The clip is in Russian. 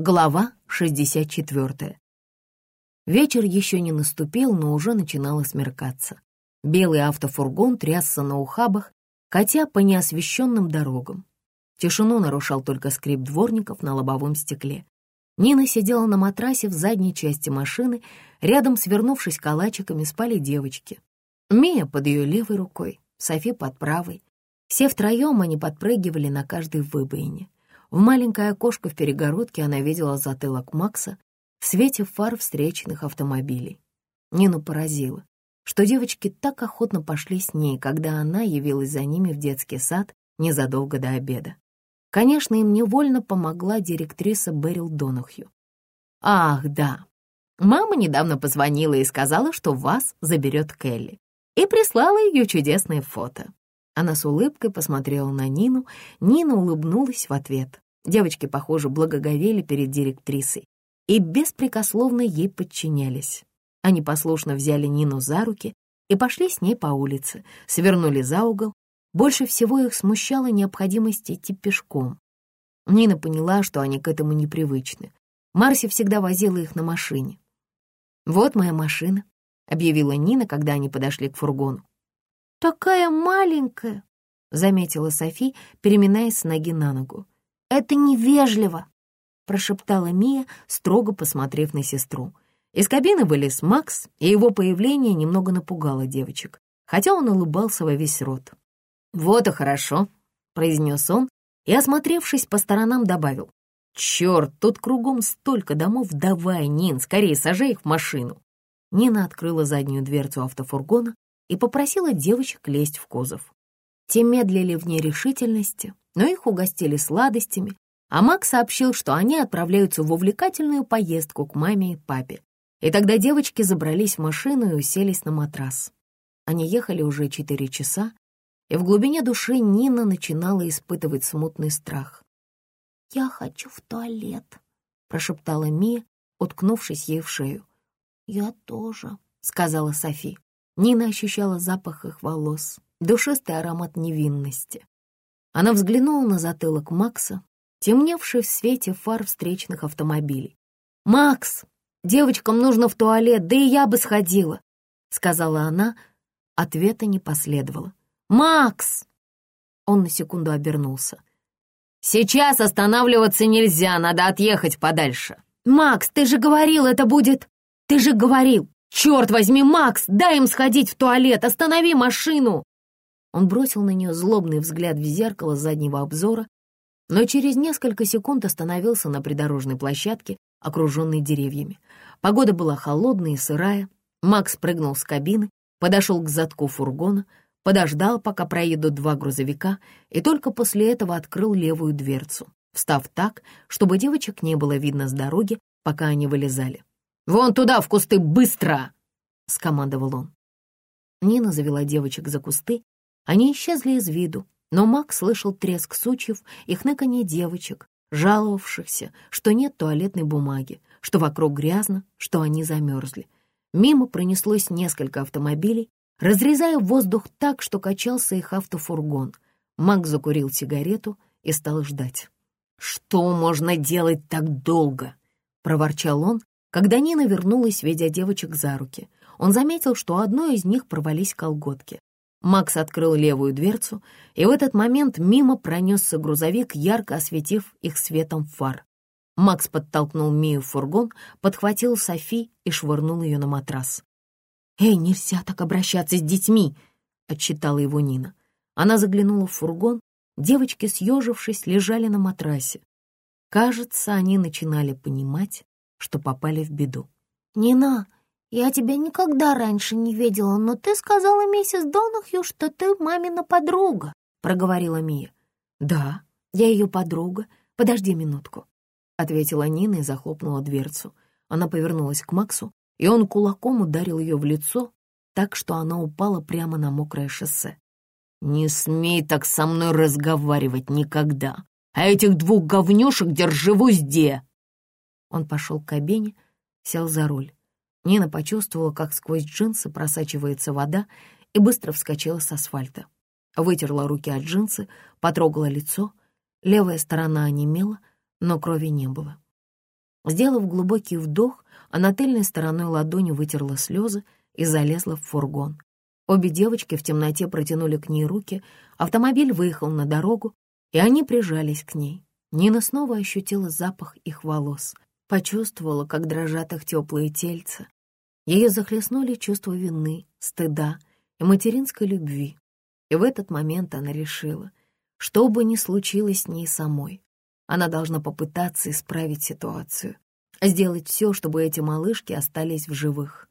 Глава 64. Вечер еще не наступил, но уже начинало смеркаться. Белый автофургон трясся на ухабах, катя по неосвещенным дорогам. Тишину нарушал только скрип дворников на лобовом стекле. Нина сидела на матрасе в задней части машины, рядом, свернувшись калачиками, спали девочки. Мия под ее левой рукой, Софи под правой. Все втроем они подпрыгивали на каждой выбоине. В маленькое окошко в перегородке она видела затылок Макса в свете фар встречных автомобилей. Нину поразило, что девочки так охотно пошли с ней, когда она явилась за ними в детский сад незадолго до обеда. Конечно, им невольно помогла директриса Берил Донахью. «Ах, да, мама недавно позвонила и сказала, что вас заберет Келли, и прислала ее чудесное фото. Она с улыбкой посмотрела на Нину, Нина улыбнулась в ответ. Девочки, похоже, благоговели перед директрисой и беспрекословно ей подчинялись. Они послушно взяли Нину за руки и пошли с ней по улице, свернули за угол. Больше всего их смущала необходимость идти пешком. Нина поняла, что они к этому непривычны. Марси всегда возила их на машине. «Вот моя машина», — объявила Нина, когда они подошли к фургону такая маленькая», — заметила Софи, переминаясь с ноги на ногу. «Это невежливо», — прошептала Мия, строго посмотрев на сестру. Из кабины вылез Макс, и его появление немного напугало девочек, хотя он улыбался во весь рот. «Вот и хорошо», — произнес он, и, осмотревшись по сторонам, добавил. «Черт, тут кругом столько домов, давай, Нин, скорее сажай их в машину». Нина открыла заднюю дверцу автофургона, и попросила девочек лезть в кузов. Те медлили в нерешительности, но их угостили сладостями, а Мак сообщил, что они отправляются в увлекательную поездку к маме и папе. И тогда девочки забрались в машину и уселись на матрас. Они ехали уже четыре часа, и в глубине души Нина начинала испытывать смутный страх. «Я хочу в туалет», — прошептала Мия, уткнувшись ей в шею. «Я тоже», — сказала Софи. Нина ощущала запах их волос, душистый аромат невинности. Она взглянула на затылок Макса, темневший в свете фар встречных автомобилей. «Макс, девочкам нужно в туалет, да и я бы сходила», — сказала она. Ответа не последовало. «Макс!» Он на секунду обернулся. «Сейчас останавливаться нельзя, надо отъехать подальше». «Макс, ты же говорил, это будет... Ты же говорил!» «Черт возьми, Макс, дай им сходить в туалет, останови машину!» Он бросил на нее злобный взгляд в зеркало заднего обзора, но через несколько секунд остановился на придорожной площадке, окруженной деревьями. Погода была холодная и сырая. Макс прыгнул с кабины, подошел к задку фургона, подождал, пока проедут два грузовика, и только после этого открыл левую дверцу, встав так, чтобы девочек не было видно с дороги, пока они вылезали. «Вон туда, в кусты, быстро!» — скомандовал он. Нина завела девочек за кусты. Они исчезли из виду, но Мак слышал треск сучьев и хныканье девочек, жаловавшихся, что нет туалетной бумаги, что вокруг грязно, что они замерзли. Мимо пронеслось несколько автомобилей, разрезая воздух так, что качался их автофургон. Мак закурил сигарету и стал ждать. «Что можно делать так долго?» — проворчал он, когда Нина вернулась, ведя девочек за руки, он заметил, что у одной из них порвались колготки. Макс открыл левую дверцу, и в этот момент мимо пронесся грузовик, ярко осветив их светом фар. Макс подтолкнул Мию в фургон, подхватил Софи и швырнул ее на матрас. «Эй, нельзя так обращаться с детьми!» — отчитала его Нина. Она заглянула в фургон, девочки, съежившись, лежали на матрасе. Кажется, они начинали понимать, что попали в беду. «Нина, я тебя никогда раньше не видела, но ты сказала миссис Донахью, что ты мамина подруга», — проговорила Мия. «Да, я ее подруга. Подожди минутку», — ответила Нина и захлопнула дверцу. Она повернулась к Максу, и он кулаком ударил ее в лицо, так что она упала прямо на мокрое шоссе. «Не смей так со мной разговаривать никогда, а этих двух говнюшек держи в узде!» Он пошел к кабине, сел за руль. Нина почувствовала, как сквозь джинсы просачивается вода, и быстро вскочила с асфальта. Вытерла руки от джинсы, потрогала лицо. Левая сторона онемела, но крови не было. Сделав глубокий вдох, она тыльной стороной ладони вытерла слезы и залезла в фургон. Обе девочки в темноте протянули к ней руки, автомобиль выехал на дорогу, и они прижались к ней. Нина снова ощутила запах их волос, почувствовала, как дрожат их теплые тельца. Ее захлестнули чувство вины, стыда и материнской любви. И в этот момент она решила, что бы ни случилось с ней самой, она должна попытаться исправить ситуацию, сделать все, чтобы эти малышки остались в живых.